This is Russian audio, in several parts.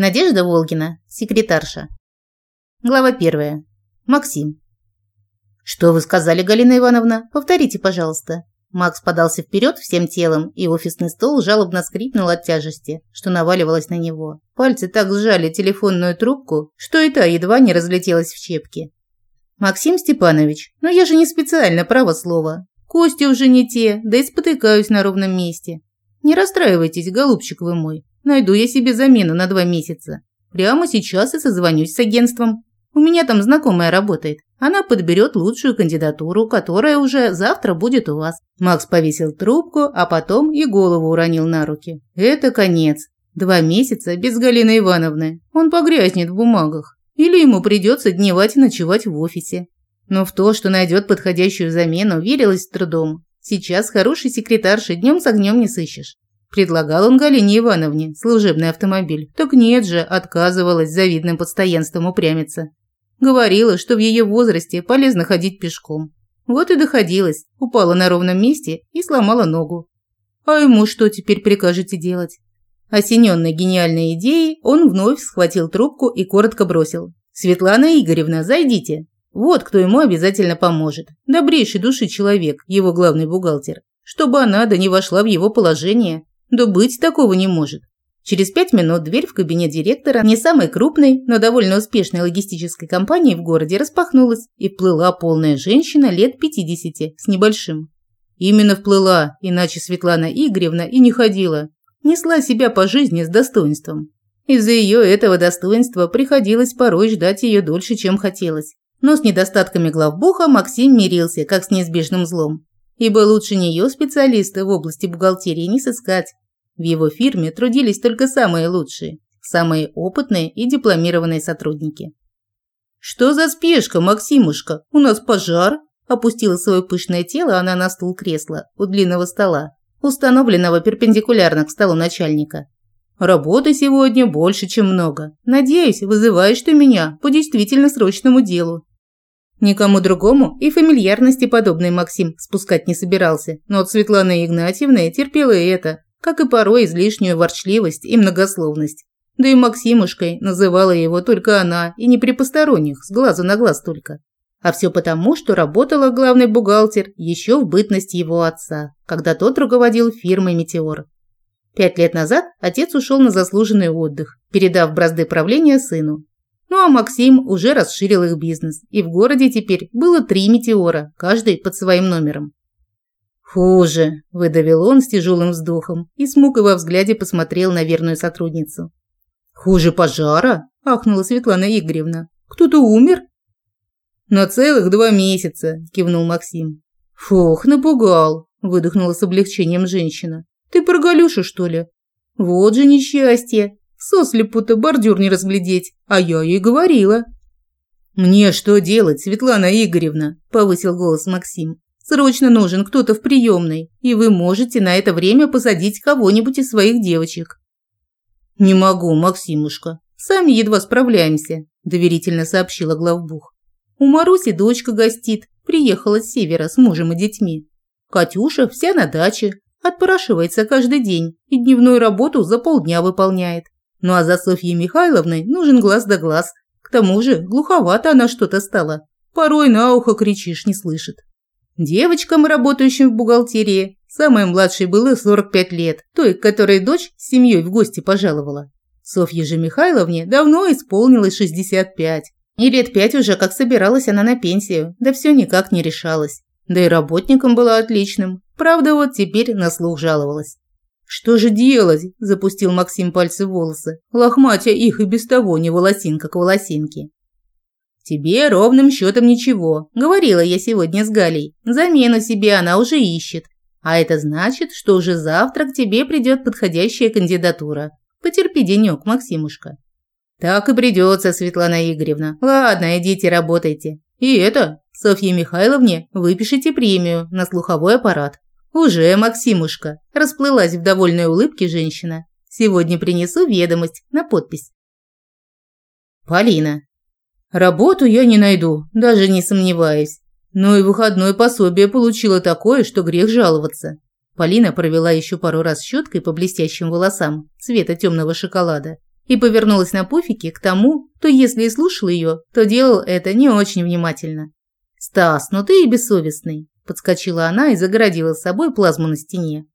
Надежда Волгина, секретарша. Глава первая. Максим. Что вы сказали, Галина Ивановна? Повторите, пожалуйста. Макс подался вперед всем телом, и офисный стол жалобно скрипнул от тяжести, что наваливалось на него. Пальцы так сжали телефонную трубку, что и та едва не разлетелась в щепки. «Максим Степанович, но я же не специально, право слово. Кости уже не те, да и спотыкаюсь на ровном месте. Не расстраивайтесь, голубчик вы мой. Найду я себе замену на два месяца. Прямо сейчас и созвонюсь с агентством. У меня там знакомая работает. Она подберет лучшую кандидатуру, которая уже завтра будет у вас. Макс повесил трубку, а потом и голову уронил на руки. Это конец. Два месяца без Галины Ивановны. Он погрязнет в бумагах. Или ему придется дневать и ночевать в офисе. Но в то, что найдет подходящую замену, верилось с трудом. Сейчас хороший секретарши днем с огнем не сыщешь. Предлагал он Галине Ивановне служебный автомобиль. Так нет же, отказывалась завидным постоянством упрямиться. Говорила, что в ее возрасте полезно ходить пешком. Вот и доходилось, упала на ровном месте и сломала ногу. А ему что теперь прикажете делать? Осененный гениальной идеей, он вновь схватил трубку и коротко бросил. «Светлана Игоревна, зайдите. Вот кто ему обязательно поможет. Добрейший души человек, его главный бухгалтер. Чтобы она да не вошла в его положение, да быть такого не может. Через пять минут дверь в кабинет директора не самой крупной, но довольно успешной логистической компании в городе распахнулась, и вплыла полная женщина лет 50 с небольшим. Именно вплыла, иначе Светлана Игоревна и не ходила. Несла себя по жизни с достоинством. Из-за ее этого достоинства приходилось порой ждать ее дольше, чем хотелось. Но с недостатками главбуха Максим мирился, как с неизбежным злом ибо лучше нее специалиста в области бухгалтерии не сыскать. В его фирме трудились только самые лучшие, самые опытные и дипломированные сотрудники. «Что за спешка, Максимушка? У нас пожар!» Опустила свое пышное тело она на стул кресла у длинного стола, установленного перпендикулярно к столу начальника. «Работы сегодня больше, чем много. Надеюсь, вызываешь ты меня по действительно срочному делу. Никому другому и фамильярности подобной Максим спускать не собирался, но от Светланы Игнатьевны терпела и это, как и порой излишнюю ворчливость и многословность. Да и Максимушкой называла его только она, и не при посторонних, с глазу на глаз только. А все потому, что работала главный бухгалтер еще в бытность его отца, когда тот руководил фирмой «Метеор». Пять лет назад отец ушел на заслуженный отдых, передав бразды правления сыну, ну а Максим уже расширил их бизнес, и в городе теперь было три метеора, каждый под своим номером. «Хуже», – выдавил он с тяжелым вздохом и с мукой во взгляде посмотрел на верную сотрудницу. «Хуже пожара?» – ахнула Светлана Игоревна. «Кто-то умер?» «На целых два месяца», – кивнул Максим. «Фух, напугал», – выдохнула с облегчением женщина. «Ты про Галюшу, что ли?» «Вот же несчастье!» Сослепу-то бордюр не разглядеть, а я ей говорила. «Мне что делать, Светлана Игоревна?» – повысил голос Максим. «Срочно нужен кто-то в приемной, и вы можете на это время посадить кого-нибудь из своих девочек». «Не могу, Максимушка. Сами едва справляемся», – доверительно сообщила главбух. «У Маруси дочка гостит, приехала с севера с мужем и детьми. Катюша вся на даче, отпрашивается каждый день и дневную работу за полдня выполняет. Ну а за Софьей Михайловной нужен глаз да глаз. К тому же глуховато она что-то стала. Порой на ухо кричишь, не слышит. Девочкам, работающим в бухгалтерии, самой младшей было 45 лет, той, которой дочь с семьей в гости пожаловала. Софье же Михайловне давно исполнилось 65. И лет пять уже как собиралась она на пенсию, да все никак не решалась. Да и работником была отличным. Правда, вот теперь на слух жаловалась. «Что же делать?» – запустил Максим пальцы в волосы. Лохматя их и без того не волосинка к волосинке. «Тебе ровным счетом ничего», – говорила я сегодня с Галей. «Замену себе она уже ищет. А это значит, что уже завтра к тебе придет подходящая кандидатура. Потерпи денек, Максимушка». «Так и придется, Светлана Игоревна. Ладно, идите работайте. И это, Софье Михайловне выпишите премию на слуховой аппарат. «Уже, Максимушка!» – расплылась в довольной улыбке женщина. «Сегодня принесу ведомость на подпись». Полина. «Работу я не найду, даже не сомневаюсь. Но и выходное пособие получила такое, что грех жаловаться». Полина провела еще пару раз щеткой по блестящим волосам цвета темного шоколада и повернулась на пуфике к тому, кто, если и слушал ее, то делал это не очень внимательно. «Стас, ну ты и бессовестный», – подскочила она и загородила с собой плазму на стене.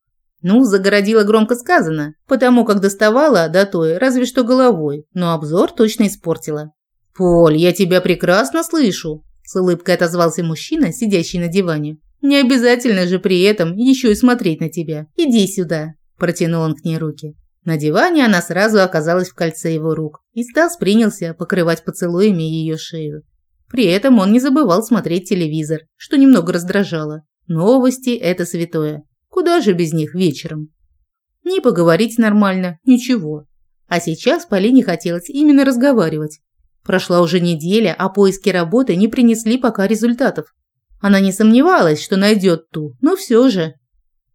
Ну, загородила громко сказано, потому как доставала до той разве что головой, но обзор точно испортила. «Поль, я тебя прекрасно слышу», – с улыбкой отозвался мужчина, сидящий на диване. «Не обязательно же при этом еще и смотреть на тебя. Иди сюда», – протянул он к ней руки. На диване она сразу оказалась в кольце его рук, и Стас принялся покрывать поцелуями ее шею. При этом он не забывал смотреть телевизор, что немного раздражало. Новости – это святое. Куда же без них вечером? Не поговорить нормально, ничего. А сейчас Полине хотелось именно разговаривать. Прошла уже неделя, а поиски работы не принесли пока результатов. Она не сомневалась, что найдет ту, но все же.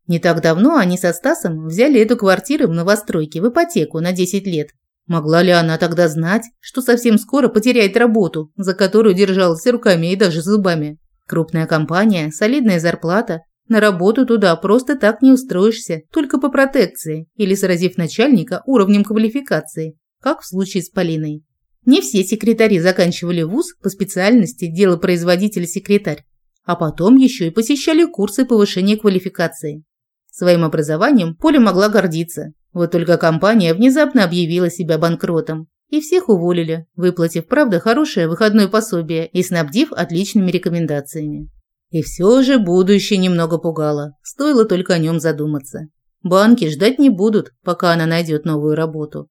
Не так давно они со Стасом взяли эту квартиру в новостройке в ипотеку на 10 лет. Могла ли она тогда знать, что совсем скоро потеряет работу, за которую держалась руками и даже зубами? Крупная компания, солидная зарплата. На работу туда просто так не устроишься, только по протекции или сразив начальника уровнем квалификации, как в случае с Полиной. Не все секретари заканчивали вуз по специальности делопроизводитель-секретарь, а потом еще и посещали курсы повышения квалификации. Своим образованием Поля могла гордиться. Вот только компания внезапно объявила себя банкротом. И всех уволили, выплатив, правда, хорошее выходное пособие и снабдив отличными рекомендациями. И все же будущее немного пугало, стоило только о нем задуматься. Банки ждать не будут, пока она найдет новую работу.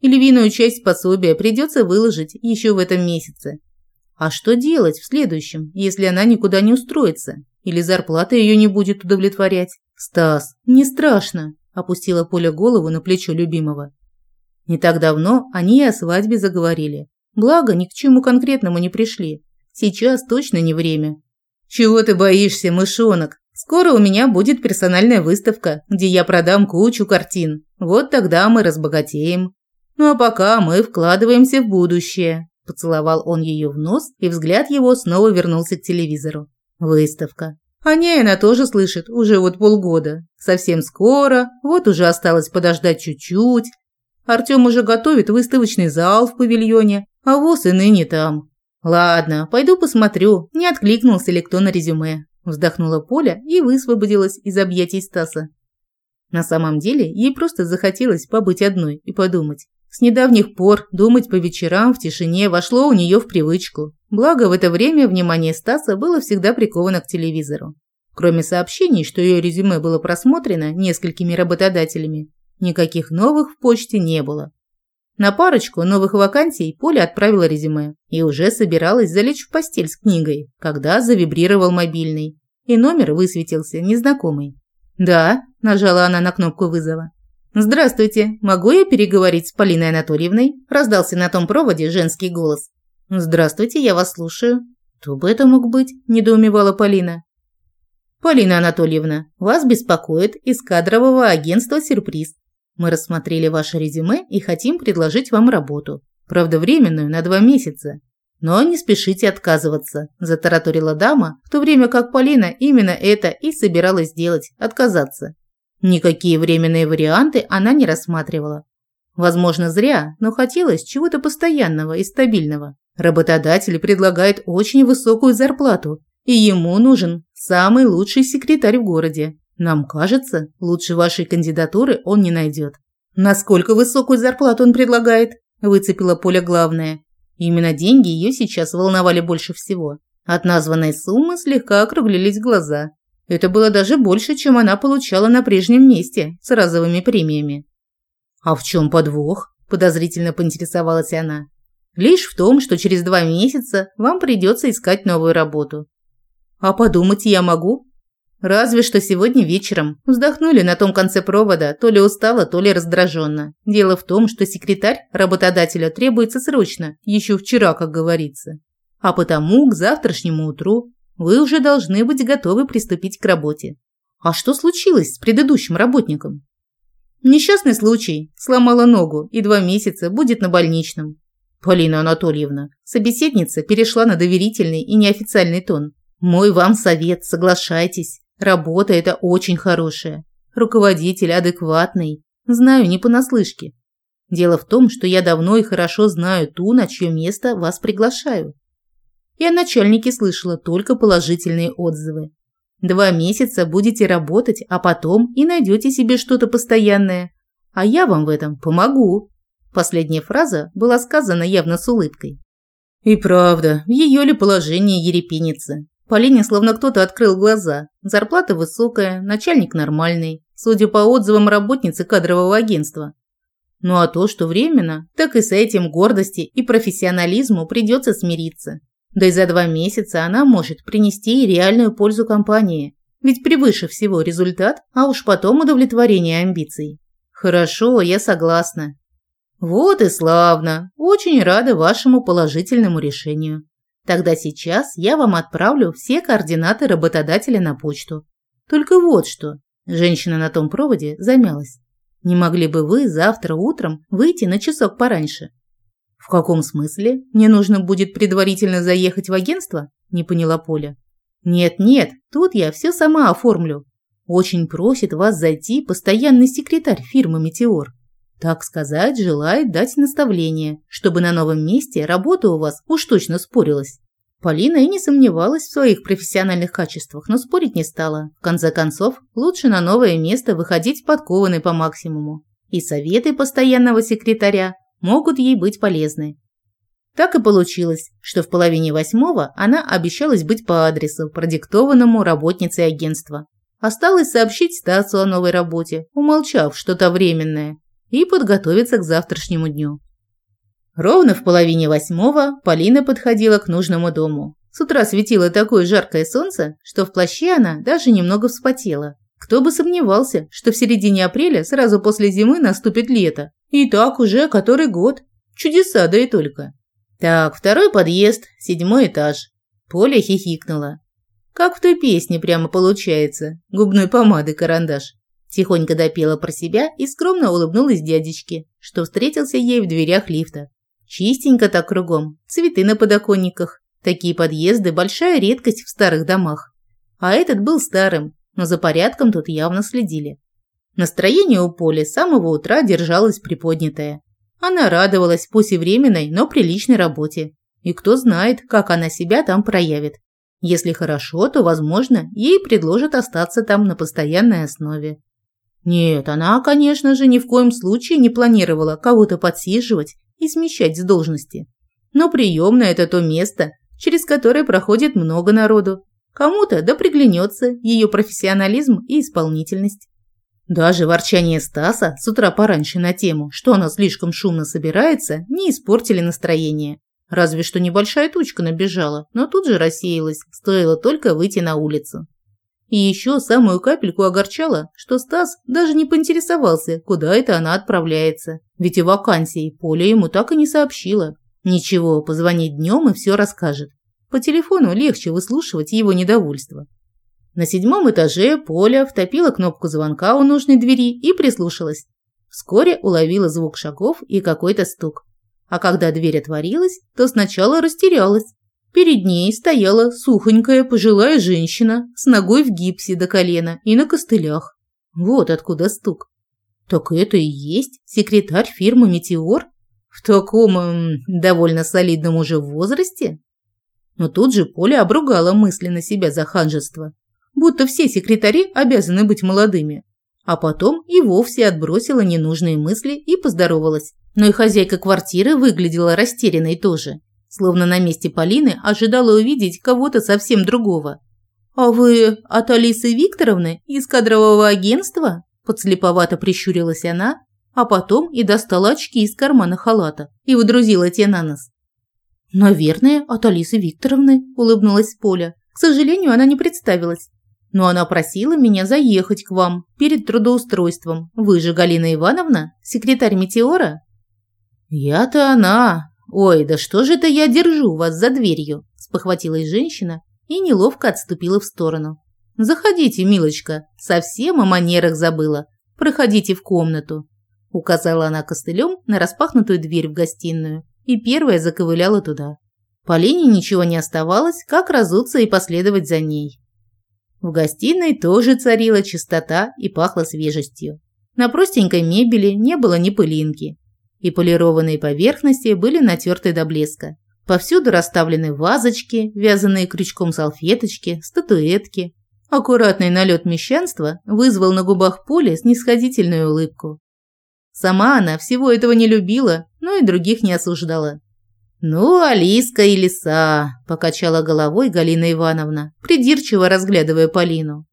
И львиную часть пособия придется выложить еще в этом месяце. А что делать в следующем, если она никуда не устроится? Или зарплата ее не будет удовлетворять? «Стас, не страшно», – опустила Поля голову на плечо любимого. Не так давно они и о свадьбе заговорили. Благо, ни к чему конкретному не пришли. Сейчас точно не время. «Чего ты боишься, мышонок? Скоро у меня будет персональная выставка, где я продам кучу картин. Вот тогда мы разбогатеем. Ну а пока мы вкладываемся в будущее». Поцеловал он ее в нос, и взгляд его снова вернулся к телевизору. Выставка. О ней она тоже слышит уже вот полгода. Совсем скоро, вот уже осталось подождать чуть-чуть. Артем уже готовит выставочный зал в павильоне, а ВОЗ и ныне там. Ладно, пойду посмотрю, не откликнулся ли кто на резюме. Вздохнула Поля и высвободилась из объятий Стаса. На самом деле, ей просто захотелось побыть одной и подумать. С недавних пор думать по вечерам в тишине вошло у нее в привычку. Благо, в это время внимание Стаса было всегда приковано к телевизору. Кроме сообщений, что ее резюме было просмотрено несколькими работодателями, никаких новых в почте не было. На парочку новых вакансий Поля отправила резюме и уже собиралась залечь в постель с книгой, когда завибрировал мобильный, и номер высветился незнакомый. «Да», – нажала она на кнопку вызова. «Здравствуйте, могу я переговорить с Полиной Анатольевной?» – раздался на том проводе женский голос. «Здравствуйте, я вас слушаю». «Кто бы это мог быть?» – недоумевала Полина. «Полина Анатольевна, вас беспокоит из кадрового агентства «Сюрприз». Мы рассмотрели ваше резюме и хотим предложить вам работу. Правда, временную, на два месяца. Но не спешите отказываться», – затараторила дама, в то время как Полина именно это и собиралась сделать – отказаться. Никакие временные варианты она не рассматривала. Возможно, зря, но хотелось чего-то постоянного и стабильного. Работодатель предлагает очень высокую зарплату, и ему нужен самый лучший секретарь в городе. Нам кажется, лучше вашей кандидатуры он не найдет. Насколько высокую зарплату он предлагает? Выцепила Поля главное. Именно деньги ее сейчас волновали больше всего. От названной суммы слегка округлились глаза. Это было даже больше, чем она получала на прежнем месте с разовыми премиями. «А в чем подвох?» – подозрительно поинтересовалась она. «Лишь в том, что через два месяца вам придется искать новую работу». «А подумать я могу?» «Разве что сегодня вечером». Вздохнули на том конце провода, то ли устала, то ли раздраженно. Дело в том, что секретарь работодателя требуется срочно, еще вчера, как говорится. А потому к завтрашнему утру вы уже должны быть готовы приступить к работе. А что случилось с предыдущим работником? Несчастный случай. Сломала ногу и два месяца будет на больничном. Полина Анатольевна, собеседница перешла на доверительный и неофициальный тон. Мой вам совет, соглашайтесь. Работа это очень хорошая. Руководитель адекватный. Знаю не понаслышке. Дело в том, что я давно и хорошо знаю ту, на чье место вас приглашаю. Я начальнике слышала только положительные отзывы. Два месяца будете работать, а потом и найдете себе что-то постоянное. А я вам в этом помогу. Последняя фраза была сказана явно с улыбкой. И правда, в ее ли положение ерепенится. Полине словно кто-то открыл глаза. Зарплата высокая, начальник нормальный, судя по отзывам работницы кадрового агентства. Ну а то, что временно, так и с этим гордости и профессионализму придется смириться. Да и за два месяца она может принести реальную пользу компании. Ведь превыше всего результат, а уж потом удовлетворение амбиций. Хорошо, я согласна. Вот и славно. Очень рада вашему положительному решению. Тогда сейчас я вам отправлю все координаты работодателя на почту. Только вот что. Женщина на том проводе замялась. Не могли бы вы завтра утром выйти на часок пораньше? В каком смысле? Мне нужно будет предварительно заехать в агентство? Не поняла Поля. Нет-нет, тут я все сама оформлю. Очень просит вас зайти постоянный секретарь фирмы «Метеор». Так сказать, желает дать наставление, чтобы на новом месте работа у вас уж точно спорилась. Полина и не сомневалась в своих профессиональных качествах, но спорить не стала. В конце концов, лучше на новое место выходить подкованной по максимуму. И советы постоянного секретаря могут ей быть полезны. Так и получилось, что в половине восьмого она обещалась быть по адресу, продиктованному работницей агентства. Осталось сообщить Стасу о новой работе, умолчав что-то временное, и подготовиться к завтрашнему дню. Ровно в половине восьмого Полина подходила к нужному дому. С утра светило такое жаркое солнце, что в плаще она даже немного вспотела. Кто бы сомневался, что в середине апреля, сразу после зимы, наступит лето. И так уже который год. Чудеса, да и только. Так, второй подъезд, седьмой этаж. Поля хихикнула. Как в той песне прямо получается. Губной помады карандаш. Тихонько допела про себя и скромно улыбнулась дядечке, что встретился ей в дверях лифта. Чистенько так кругом, цветы на подоконниках. Такие подъезды – большая редкость в старых домах. А этот был старым, но за порядком тут явно следили. Настроение у Поли с самого утра держалось приподнятое. Она радовалась пусть и временной, но приличной работе. И кто знает, как она себя там проявит. Если хорошо, то, возможно, ей предложат остаться там на постоянной основе. Нет, она, конечно же, ни в коем случае не планировала кого-то подсиживать и смещать с должности. Но приемная – это то место, через которое проходит много народу. Кому-то да приглянется ее профессионализм и исполнительность. Даже ворчание Стаса с утра пораньше на тему, что она слишком шумно собирается, не испортили настроение. Разве что небольшая тучка набежала, но тут же рассеялась, стоило только выйти на улицу. И еще самую капельку огорчало, что Стас даже не поинтересовался, куда это она отправляется. Ведь и вакансии Поля ему так и не сообщила. Ничего, позвонит днем и все расскажет. По телефону легче выслушивать его недовольство. На седьмом этаже Поля втопила кнопку звонка у нужной двери и прислушалась. Вскоре уловила звук шагов и какой-то стук. А когда дверь отворилась, то сначала растерялась. Перед ней стояла сухонькая пожилая женщина с ногой в гипсе до колена и на костылях. Вот откуда стук. Так это и есть секретарь фирмы «Метеор»? В таком эм, довольно солидном уже возрасте? Но тут же Поля обругала мысленно себя за ханжество. Будто все секретари обязаны быть молодыми. А потом и вовсе отбросила ненужные мысли и поздоровалась. Но и хозяйка квартиры выглядела растерянной тоже словно на месте Полины ожидала увидеть кого-то совсем другого. «А вы от Алисы Викторовны из кадрового агентства?» Подслеповато прищурилась она, а потом и достала очки из кармана халата и выдрузила те на нос. «Наверное, от Алисы Викторовны», – улыбнулась Поля. «К сожалению, она не представилась. Но она просила меня заехать к вам перед трудоустройством. Вы же Галина Ивановна, секретарь «Метеора»?» «Я-то она», «Ой, да что же это я держу вас за дверью?» – спохватилась женщина и неловко отступила в сторону. «Заходите, милочка, совсем о манерах забыла. Проходите в комнату», – указала она костылем на распахнутую дверь в гостиную и первая заковыляла туда. Полине ничего не оставалось, как разуться и последовать за ней. В гостиной тоже царила чистота и пахло свежестью. На простенькой мебели не было ни пылинки, и полированные поверхности были натерты до блеска. Повсюду расставлены вазочки, вязаные крючком салфеточки, статуэтки. Аккуратный налет мещанства вызвал на губах Поли снисходительную улыбку. Сама она всего этого не любила, но и других не осуждала. «Ну, Алиска и лиса», – покачала головой Галина Ивановна, придирчиво разглядывая Полину.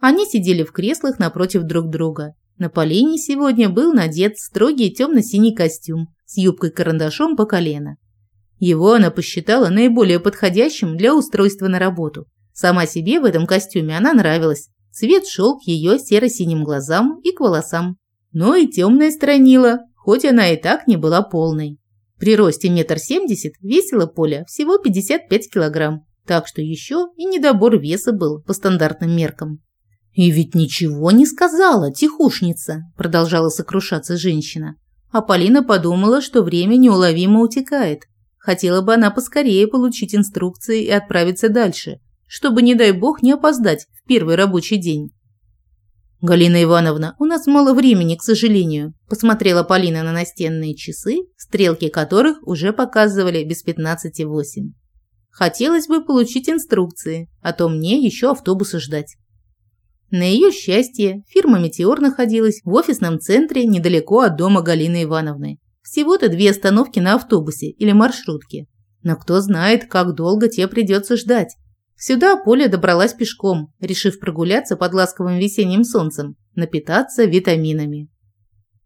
Они сидели в креслах напротив друг друга. На Полине сегодня был надет строгий темно-синий костюм с юбкой-карандашом по колено. Его она посчитала наиболее подходящим для устройства на работу. Сама себе в этом костюме она нравилась. Цвет шел к ее серо-синим глазам и к волосам. Но и темная странила, хоть она и так не была полной. При росте метр семьдесят весила Поля всего 55 килограмм, так что еще и недобор веса был по стандартным меркам. «И ведь ничего не сказала, тихушница», – продолжала сокрушаться женщина. А Полина подумала, что время неуловимо утекает. Хотела бы она поскорее получить инструкции и отправиться дальше, чтобы, не дай бог, не опоздать в первый рабочий день. «Галина Ивановна, у нас мало времени, к сожалению», – посмотрела Полина на настенные часы, стрелки которых уже показывали без пятнадцати восемь. «Хотелось бы получить инструкции, а то мне еще автобуса ждать». На ее счастье, фирма «Метеор» находилась в офисном центре недалеко от дома Галины Ивановны. Всего-то две остановки на автобусе или маршрутке. Но кто знает, как долго тебе придется ждать. Сюда Поля добралась пешком, решив прогуляться под ласковым весенним солнцем, напитаться витаминами.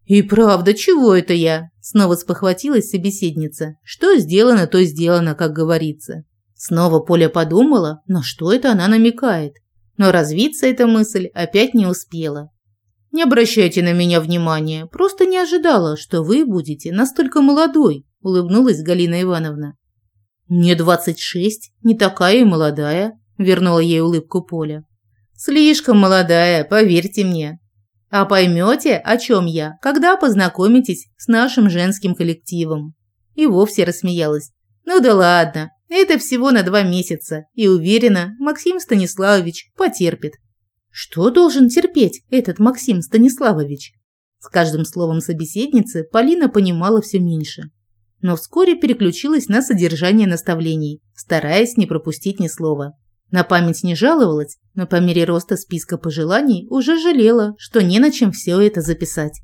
«И правда, чего это я?» – снова спохватилась собеседница. «Что сделано, то сделано, как говорится». Снова Поля подумала, на что это она намекает. Но развиться эта мысль опять не успела. «Не обращайте на меня внимания, просто не ожидала, что вы будете настолько молодой», – улыбнулась Галина Ивановна. «Мне двадцать шесть, не такая и молодая», – вернула ей улыбку Поля. «Слишком молодая, поверьте мне. А поймете, о чем я, когда познакомитесь с нашим женским коллективом». И вовсе рассмеялась. «Ну да ладно, это всего на два месяца, и уверена, Максим Станиславович потерпит». Что должен терпеть этот Максим Станиславович? С каждым словом собеседницы Полина понимала все меньше но вскоре переключилась на содержание наставлений, стараясь не пропустить ни слова. На память не жаловалась, но по мере роста списка пожеланий уже жалела, что не на чем все это записать.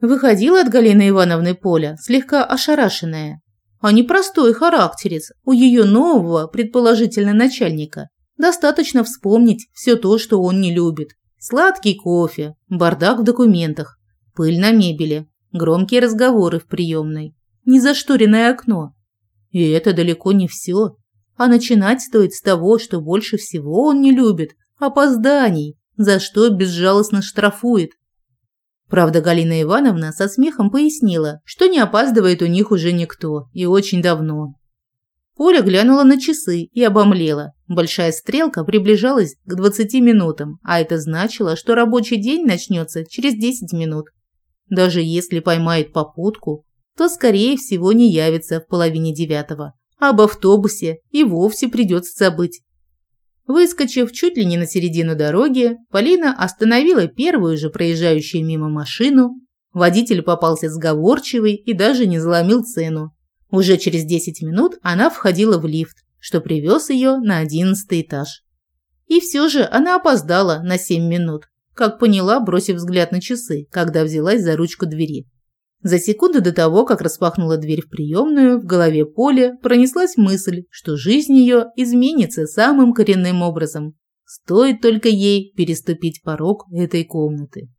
Выходила от Галины Ивановны Поля, слегка ошарашенная. А непростой характерец у ее нового, предположительно, начальника. Достаточно вспомнить все то, что он не любит. Сладкий кофе, бардак в документах, пыль на мебели, громкие разговоры в приемной незашторенное окно. И это далеко не все. А начинать стоит с того, что больше всего он не любит – опозданий, за что безжалостно штрафует. Правда, Галина Ивановна со смехом пояснила, что не опаздывает у них уже никто и очень давно. Поля глянула на часы и обомлела. Большая стрелка приближалась к 20 минутам, а это значило, что рабочий день начнется через 10 минут. Даже если поймает попутку, то, скорее всего, не явится в половине девятого. Об автобусе и вовсе придется забыть. Выскочив чуть ли не на середину дороги, Полина остановила первую же проезжающую мимо машину. Водитель попался сговорчивый и даже не заломил цену. Уже через 10 минут она входила в лифт, что привез ее на одиннадцатый этаж. И все же она опоздала на 7 минут, как поняла, бросив взгляд на часы, когда взялась за ручку двери. За секунду до того, как распахнула дверь в приемную, в голове Поли пронеслась мысль, что жизнь ее изменится самым коренным образом. Стоит только ей переступить порог этой комнаты.